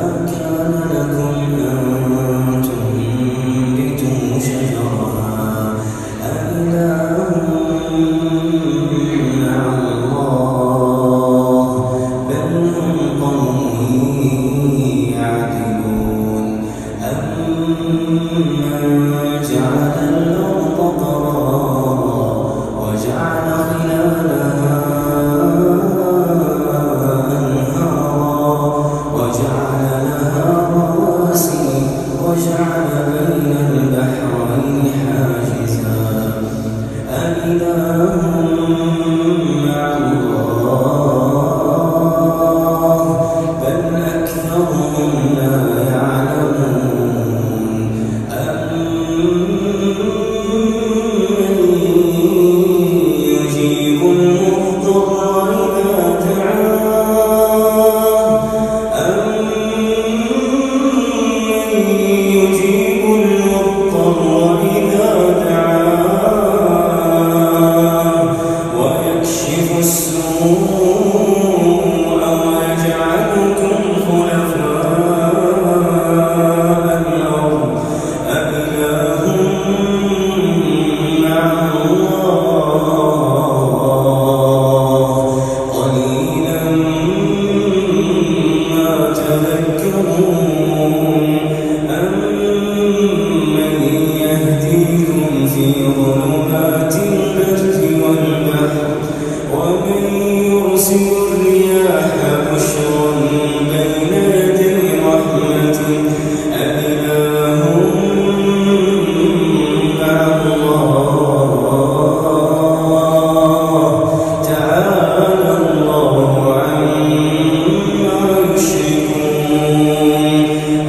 Amen.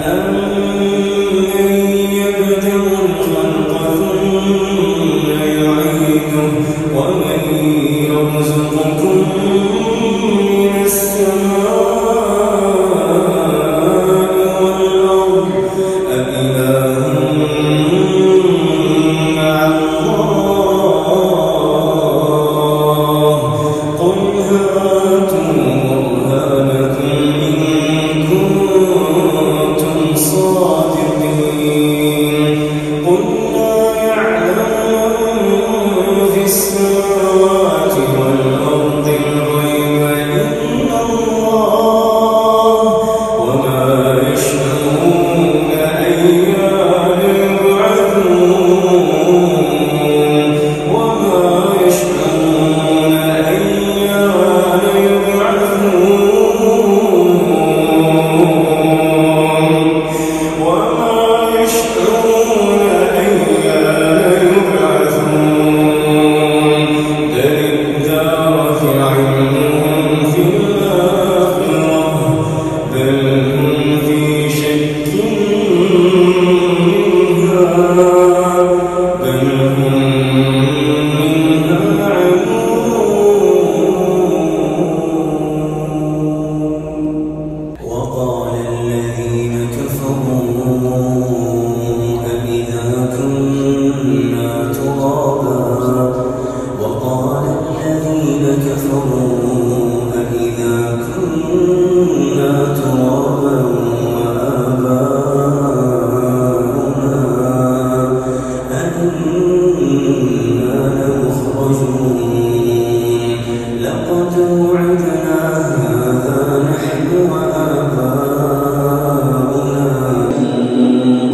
أن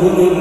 Guru